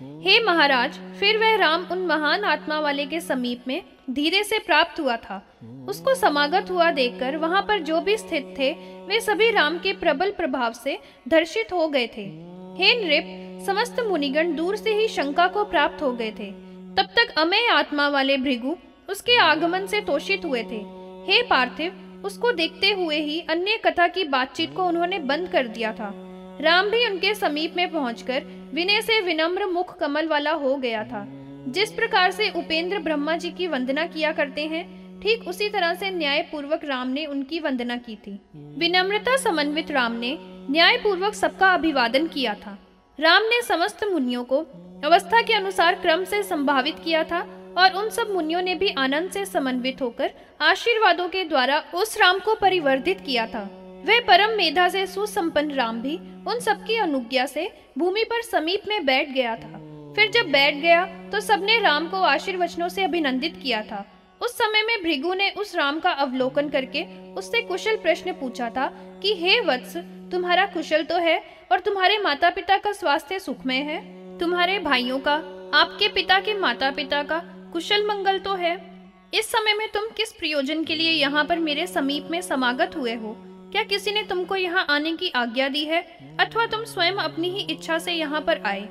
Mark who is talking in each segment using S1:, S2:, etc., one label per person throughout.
S1: हे महाराज, फिर वह राम उन महान आत्मा वाले के समीप में धीरे से प्राप्त हुआ था। उसको समागत हुआ देखकर वहाँ पर जो भी स्थित थे, वे सभी राम के प्रबल प्रभाव से दर्शित हो गए थे। हे नृप, समस्त मुनिगण दूर से ही शंका को प्राप्त हो गए थे। तब तक अमेय आत्मा वाले भृगु उसके आगमन से तोषित हुए थे। हे पार्थिव, उसको देखते हुए ही अन्य कथा की बातचीत को उन्होंने बंद कर दिया था। राम भी उनके समीप में पहुंचकर विनय से विनम्र मुख कमल वाला हो गया था। जिस प्रकार से उपेंद्र ब्रह्मा जी की वंदना किया करते हैं, ठीक उसी तरह से न्याय पूर्वक राम ने उनकी वंदना की थी। विनम्रता समन्वित राम ने न्याय पूर्वक सबका अभिवादन किया था। राम ने समस्त मुनियों को अवस्था के अनुसार क्रम से संभावित किया था और उन सब मुनियों ने भी आनंद से समन्वित होकर आशीर्वादों के द्वारा उस राम को परिवर्धित किया था। वह परम मेधा से सुसंपन्न राम भी उन सबकी अनुज्ञा से भूमि पर समीप में बैठ गया था। फिर जब बैठ गया तो सबने राम को आशीर्वचनों से अभिनंदित किया था। उस समय में भृगु ने उस राम का अवलोकन करके उससे कुशल प्रश्न पूछा था कि, हे वत्स, तुम्हारा कुशल तो है और तुम्हारे माता पिता का स्वास्थ्य सुखमय है? तुम्हारे भाइयों का, आपके पिता के माता पिता का कुशल मंगल तो है? इस समय में तुम किस प्रयोजन के लिए यहाँ पर मेरे समीप में समागत हुए हो? क्या किसी ने तुमको यहाँ आने की आज्ञा दी है, अथवा तुम स्वयं अपनी ही इच्छा से यहाँ पर आए?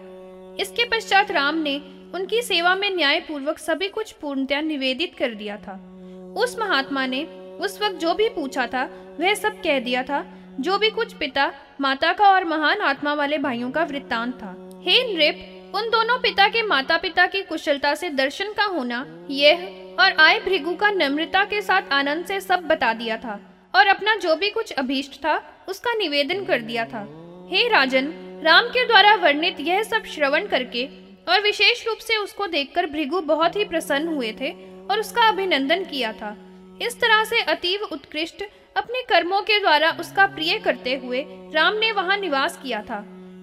S1: इसके पश्चात राम ने उनकी सेवा में न्याय पूर्वक सभी कुछ पूर्णतया निवेदित कर दिया था। उस महात्मा ने उस वक्त जो भी पूछा था, वह सब कह दिया था, जो भी कुछ पिता, माता का और महान आत्मा वाले भाइयों का वृत्तांत था। हे नृप, उन दोनों पिता के माता पिता की कुशलता से दर्शन का होना, यह और आय भृगु का नम्रता के साथ आनंद से सब बता दिया था। और अपना जो भी कुछ अभीष्ट था, उसका निवेदन कर दिया था। हे राजन, राम के द्वारा वर्णित यह सब श्रवण करके और विशेष रूप से उसको देखकर भृगु बहुत ही प्रसन्न हुए थे और उसका अभिनंदन किया था। इस तरह से अतीव उत्कृष्ट अपने कर्मों के द्वारा उसका प्रिय करते हुए राम ने वहाँ निवास किया था।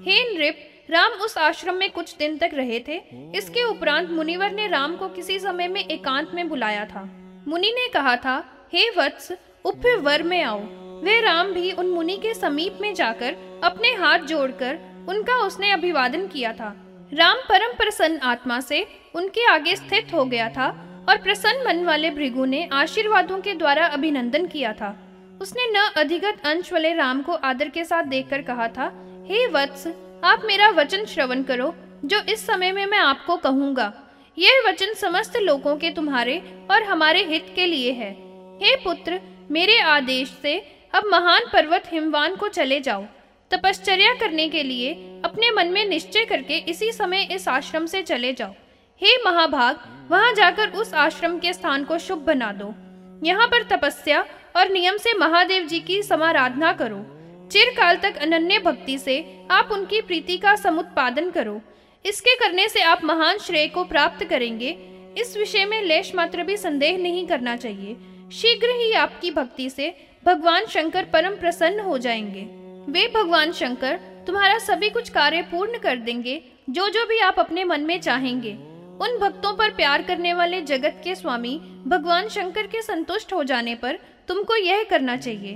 S1: हे नृप, राम उस आश्रम में कुछ दिन तक रहे थे। इसके उपरांत मुनिवर ने राम को किसी समय में एकांत में बुलाया था। मुनि ने कहा था, हे वत्स उप वर में आओ। वे राम भी उन मुनि के समीप में जाकर अपने हाथ जोड़कर उनका उसने अभिवादन किया था। राम परम प्रसन्न आत्मा से उनके आगे स्थित हो गया था और प्रसन्न मन वाले भृगु ने आशीर्वादों के द्वारा अभिनंदन किया था। उसने न अधिगत अंश वाले राम को आदर के साथ देखकर कहा था, हे वत्स, आप मेरा वचन श्रवण करो, जो इस समय में मैं आपको कहूँगा। यह वचन समस्त लोगों के तुम्हारे और हमारे हित के लिए है। हे पुत्र मेरे आदेश से अब महान पर्वत हिमवान को चले जाओ। तपश्चर्या करने के लिए अपने मन में निश्चय करके इसी समय इस आश्रम से चले जाओ। हे महाभाग, वहाँ जाकर उस आश्रम के स्थान को शुभ बना दो। यहाँ पर तपस्या और नियम से महादेव जी की समाराधना करो। चिरकाल तक अनन्य भक्ति से आप उनकी प्रीति का समुत्पादन करो। इसके करने से आप महान श्रेय को प्राप्त करेंगे। इस विषय में लेश मात्र भी संदेह नहीं करना चाहिए। शीघ्र ही आपकी भक्ति से भगवान शंकर परम प्रसन्न हो जाएँगे। वे भगवान शंकर, तुम्हारा सभी कुछ कार्य पूर्ण कर देंगे जो जो भी आप अपने मन में चाहेंगे। उन भक्तों पर प्यार करने वाले जगत के स्वामी भगवान शंकर के संतुष्ट हो जाने पर तुमको यह करना चाहिए।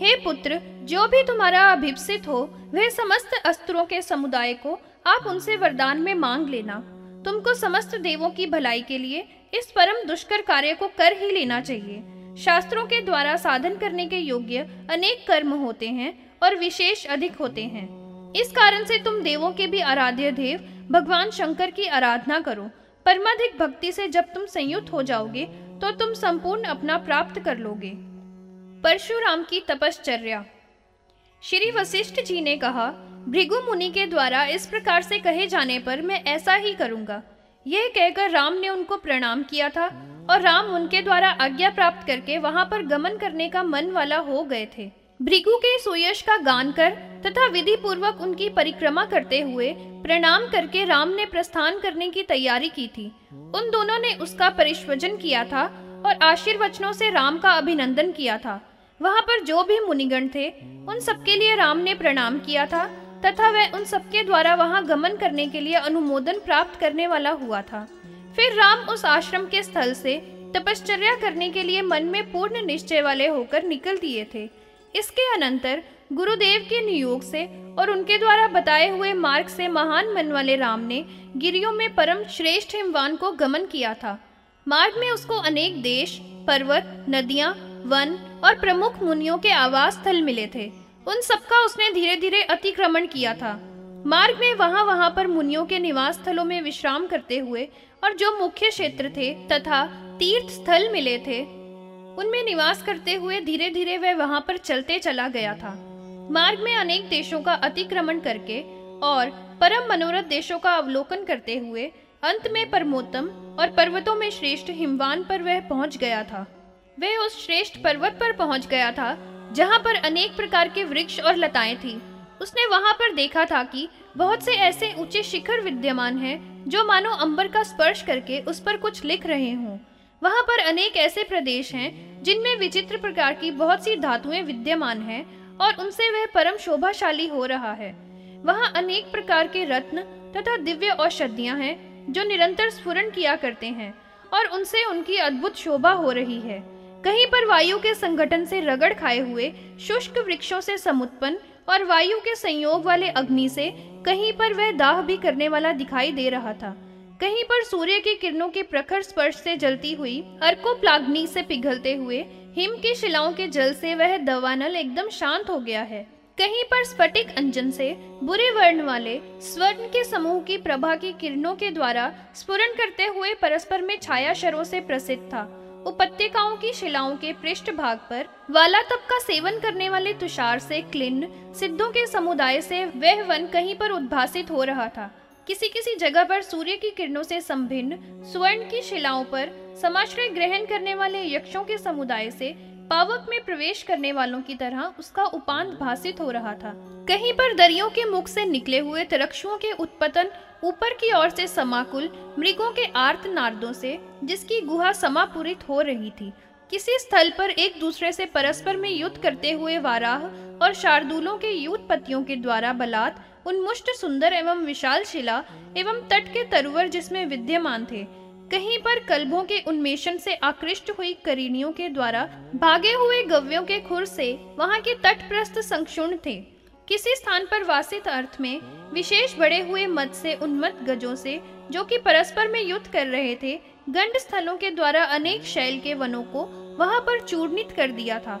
S1: हे पुत्र, जो भी तुम्हारा अभिप्सित हो वह समस्त अस्त्रों के समुदाय को आप उनसे वरदान में मांग लेना। तुमको समस्त देवों की भलाई के लिए इस परम दुष्कर कार्य को कर ही लेना चाहिए। शास्त्रों के द्वारा साधन करने के योग्य अनेक कर्म होते हैं और विशेष अधिक होते हैं। इस कारण से तुम देवों के भी आराध्य देव, भगवान शंकर की आराधना करो। परमाधिक भक्ति से जब तुम संयुक्त हो जाओगे तो तुम संपूर्ण अपना प्राप्त कर लोगे। परशुराम की तपश्चर्या। श्री वशिष्ठ जी ने कहा, भृगु मुनि के द्वारा इस प्रकार से कहे जाने पर मैं ऐसा ही करूँगा। यह कहकर राम ने उनको प्रणाम किया था और राम उनके द्वारा आज्ञा प्राप्त करके वहाँ पर गमन करने का मन वाला हो गए थे। भृगु के सुयश का गान कर तथा विधि पूर्वक उनकी परिक्रमा करते हुए प्रणाम करके राम ने प्रस्थान करने की तैयारी की थी। उन दोनों ने उसका परिश्वजन किया था और आशीर्वचनों से राम का अभिनंदन किया था। वहाँ पर जो भी मुनिगण थे, उन सबके लिए राम ने प्रणाम किया था तथा वह उन सबके द्वारा वहाँ गमन करने के लिए अनुमोदन प्राप्त करने वाला हुआ था। फिर राम उस आश्रम के स्थल से तपश्चर्या करने के लिए मन में पूर्ण निश्चय वाले होकर निकल दिए थे। इसके अनंतर गुरुदेव के नियोग से और उनके द्वारा बताए हुए मार्ग से महान मन वाले राम ने गिरियों में परम श्रेष्ठ हिमवान को गमन किया था। मार्ग में उसको अनेक देश, पर्वत, नदियाँ, वन और प्रमुख मुनियों के आवास स्थल मिले थे। उन सबका उसने धीरे धीरे अतिक्रमण किया था। मार्ग में वहाँ वहाँ पर मुनियों के निवास स्थलों में विश्राम करते हुए और जो मुख्य क्षेत्र थे तथा तीर्थ स्थल मिले थे, उनमें निवास करते हुए धीरे धीरे वह वहाँ पर चलते चला गया था। मार्ग में अनेक देशों का अतिक्रमण करके और परम मनोरथ देशों का अवलोकन करते हुए अंत में परमोत्तम और पर्वतों में श्रेष्ठ हिमवान पर वह पहुँच गया था। वह उस श्रेष्ठ पर्वत पर पहुँच गया था जहाँ पर अनेक प्रकार के वृक्ष और लताएँ थी। उसने वहाँ पर देखा था कि बहुत से ऐसे ऊँचे शिखर विद्यमान हैं, जो मानो अंबर का स्पर्श करके उस पर कुछ लिख रहे हों। वहाँ पर अनेक ऐसे प्रदेश हैं, जिनमें विचित्र प्रकार की बहुत सी धातुएँ विद्यमान हैं और उनसे वह परम शोभाशाली हो रहा है। वहाँ अनेक प्रकार के रत्न तथा दिव्य औषधियाँ हैं, जो निरंतर स्फुरन किया करते हैं और उनसे उनकी अद्भुत शोभा हो रही है। कहीं पर वायु के संगठन से रगड़ खाए हुए शुष्क वृक्षों से समुत्पन्न और वायु के संयोग वाले अग्नि से कहीं पर वह दाह भी करने वाला दिखाई दे रहा था। कहीं पर सूर्य की किरणों के प्रखर स्पर्श से जलती हुई अर्कोप्लाग्नि से पिघलते हुए हिम की शिलाओं के जल से वह दवानल एकदम शांत हो गया है। कहीं पर स्फटिक अंजन से बुरे वर्ण वाले स्वर्ण के समूह की प्रभा की किरणों के द्वारा स्फुरन करते हुए परस्पर में छाया शरों से प्रसिद्ध था। उपत्यकाओं की शिलाओं के पृष्ठ भाग पर वाला तप का सेवन करने वाले तुषार से क्लिन्न, सिद्धों के समुदाय से वह वन कहीं पर उद्भासित हो रहा था। किसी किसी जगह पर सूर्य की किरणों से संभिन्न, स्वर्ण की शिलाओं पर समाश्रय ग्रहण करने वाले यक्षों के समुदाय से पावक में प्रवेश करने वालों की तरह उसका उपांत भाषित हो रहा था। कहीं पर दरियों के मुख से निकले हुए तरक्षुओं के उत्पतन, ऊपर की ओर से समाकुल, मृगों के आर्त नार्दों से, जिसकी गुहा समापूरित हो रही थी। किसी स्थल पर एक दूसरे से परस्पर में युद्ध करते हुए वाराह और शार्दूलों के युद्ध पतियों के द्वारा बलात्, उन्मुष्ट, सुंदर एवं विशाल शिला एवं तट के तरुवर जिसमें विद्यमान थे, कहीं पर कल्बों के उन्मेषण से आकृष्ट हुई करीनियों के द्वारा भागे हुए गव्यों के खुर से वहाँ के तटप्रस्थ संक्षुण थे। किसी स्थान पर वासित अर्थ में विशेष बड़े हुए मत से उन्मत्त गजों से, जो कि परस्पर में युद्ध कर रहे थे, गंड स्थलों के द्वारा अनेक शैल के वनों को वहाँ पर चूर्णित कर दिया था।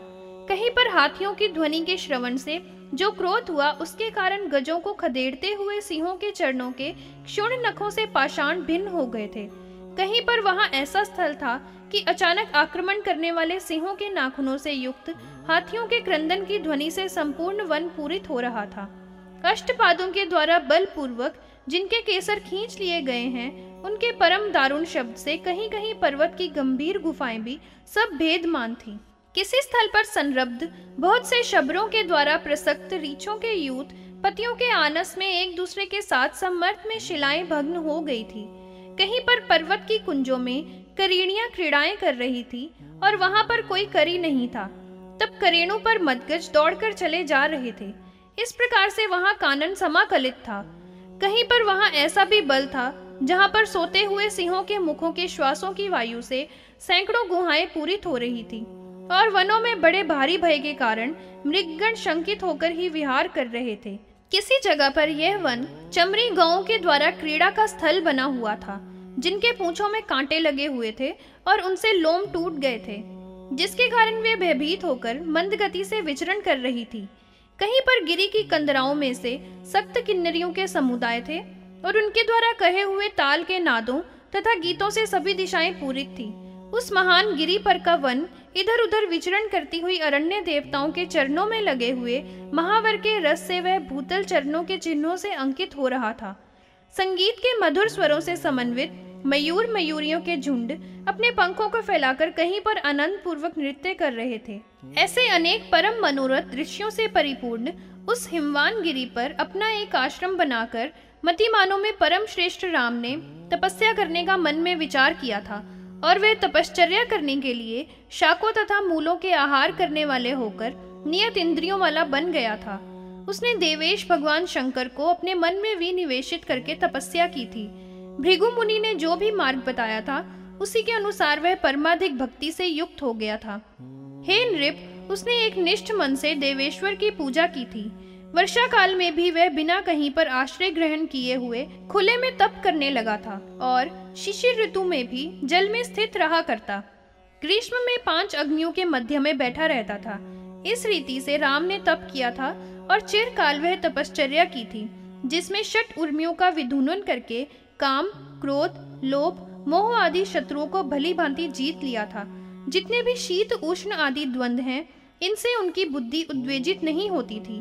S1: कहीं पर हाथियों की ध्वनि के श्रवण से, जो क्रोध हुआ, उसके कारण गजों को खदेड़ते हुए सिंहों के चरणों के क्षुण नखों से पाषाण भिन्न हो गए थे। कहीं पर वहाँ ऐसा स्थल था कि अचानक आक्रमण करने वाले सिंहों के नाखूनों से युक्त हाथियों के क्रंदन की ध्वनि से संपूर्ण वन पूरित हो रहा था। अष्टपादों के द्वारा बलपूर्वक जिनके केसर खींच लिए गए हैं, उनके परम दारुण शब्द से कहीं कहीं पर्वत की गंभीर गुफाएँ भी सब भेदमान थी। किसी स्थल पर संरब्ध, बहुत से शबरों के द्वारा प्रसक्त रीछों के यूथ पतियों के आनस में एक दूसरे के साथ समर्थ में शिलाएँ भग्न हो गई थी। कहीं पर पर्वत की कुंजों में करीणियाँ क्रीड़ाएँ कर रही थी और वहाँ पर कोई करी नहीं था। तब करेणों पर मदगज दौड़कर चले जा रहे थे। इस प्रकार से वहाँ कानन समाकलित था। कहीं पर वहाँ ऐसा भी बल था, जहाँ पर सोते हुए सिंहों के मुखों के श्वासों की वायु से सैकड़ों गुहाएँ पूरित हो रही थी और वनों में बड़े भारी भय के कारण मृगगण शंकित होकर ही विहार कर रहे थे। किसी जगह पर यह वन चमरी गाँवों के द्वारा क्रीड़ा का स्थल बना हुआ था, जिनके पूछों में कांटे लगे हुए थे और उनसे लोम टूट गए थे। जिसके कारण वे भयभीत होकर मंद गति से विचरण कर रही थी। कहीं पर गिरी की कंदराओं में से सख्त किन्नरियों के समुदाय थे और उनके द्वारा कहे हुए ताल के नादों तथा गीतों से सभी दिशाएँ पूरित थी। उस महान गिरी पर का वन इधर उधर विचरण करती हुई अरण्य देवताओं के चरणों में लगे हुए महावर के रस से वह भूतल चरणों के चिन्हों से अंकित हो रहा था। संगीत के मधुर स्वरों से समन्वित मयूर मयूरियों के झुंड अपने पंखों को फैलाकर कहीं पर आनंद पूर्वक नृत्य कर रहे थे। ऐसे अनेक परम मनोरथ दृश्यों से परिपूर्ण उस हिमवान गिरी पर अपना एक आश्रम बनाकर मतिमानों में परम श्रेष्ठ राम ने तपस्या करने का मन में विचार किया था और वे तपश्चर्या करने के लिए शाकों तथा मूलों के आहार करने वाले होकर नियत इंद्रियों वाला बन गया था। उसने देवेश भगवान शंकर को अपने मन में विनिवेशित करके तपस्या की थी। भृगु मुनि ने जो भी मार्ग बताया था, उसी के अनुसार वह परमाधिक भक्ति से युक्त हो गया था। हे नृप, उसने एक निष्ठ मन से देवेश्वर की पूजा की थी। वर्षा काल में भी वह बिना कहीं पर आश्रय ग्रहण किए हुए खुले में तप करने लगा था और शिशिर ऋतु में भी जल में स्थित रहा करता। ग्रीष्म में पाँच अग्नियों के मध्य में बैठा रहता था। इस रीति से राम ने तप किया था और चिरकाल वह तपश्चर्या की थी, जिसमें षट उर्मियों का विधुनन करके काम, क्रोध, लोभ, मोह आदि शत्रुओं को भली भांति जीत लिया था। जितने भी शीत, उष्ण आदि द्वंद हैं, इनसे उनकी बुद्धि उद्वेजित नहीं होती थी,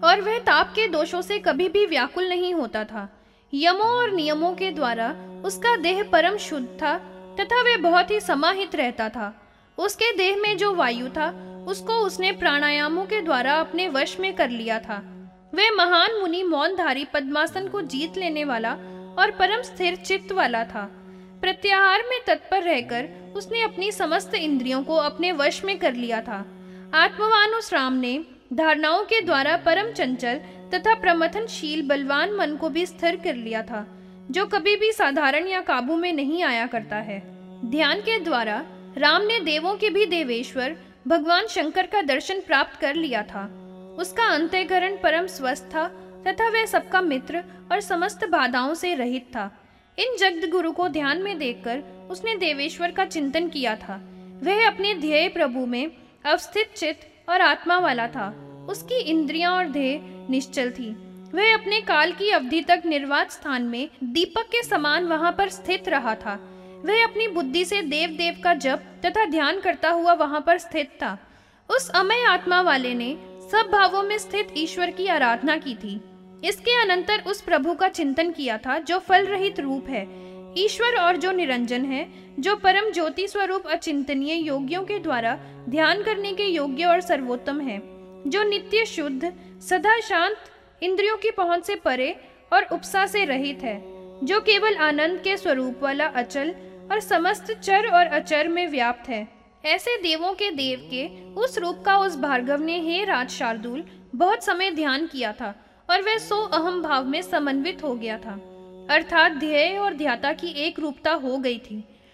S1: और वह ताप के दोषों से कभी भी व्याकुल नहीं होता था। यमों और नियमों के द्वारा उसका देह परम शुद्ध था, तथा वह बहुत ही समाहित रहता था। उसके देह में जो वायु था, उसको उसने प्राणायामों के द्वारा अपने वश में कर लिया था। वह महान मुनि मौनधारी पद्मासन को जीत लेने वाला और परम स्थिर चित्त वाला था। प्रत्याहार में तत्पर रहकर उसने अपनी समस्त इंद्रियों को अपने वश में कर लिया था। आत्मवान उस राम ने धारणाओं के द्वारा परम चंचल तथा प्रमथनशील बलवान मन को भी स्थिर कर लिया था, जो कभी भी साधारण या काबू में नहीं आया करता है। ध्यान के द्वारा राम ने देवों के भी देवेश्वर भगवान शंकर का दर्शन प्राप्त कर लिया था। उसका अंत्यकरण परम स्वस्थ था तथा वह सबका मित्र और समस्त बाधाओं से रहित था। इन जगद गुरु को ध्यान में देखकर उसने देवेश्वर का चिंतन किया था। वह अपने ध्येय प्रभु में अवस्थित चित और आत्मा वाला था। उसकी इंद्रियाँ और ध्येय निश्चल थी। वह अपने काल की अवधि तक निर्वात स्थान में दीपक के समान वहाँ पर स्थित रहा था। वह अपनी बुद्धि से देव देव का जप तथा ध्यान करता हुआ वहाँ पर स्थित था। उस अमय आत्मा वाले ने सब भावों में स्थित ईश्वर की आराधना की थी। इसके अनंतर उस प्रभु का चिंतन किया था, जो फल रहित रूप है। ईश्वर और जो निरंजन है, जो परम ज्योति स्वरूप अचिंतनीय योगियों के द्वारा ध्यान करने के योग्य और सर्वोत्तम है, जो नित्य शुद्ध, सदा शांत, इंद्रियों की पहुँच से परे और उपसा से रहित है, जो केवल आनंद के स्वरूप वाला अचल और समस्त चर और अचर में व्याप्त है। ऐसे देवों के देव के उस रूप का उस भार्गव ने हे राज शार्दुल बहुत समय ध्यान किया था और वह सो अहम भाव में समन्वित हो गया था। अर्थात ध्येय और ध्याता की एक रूपता हो गई थी।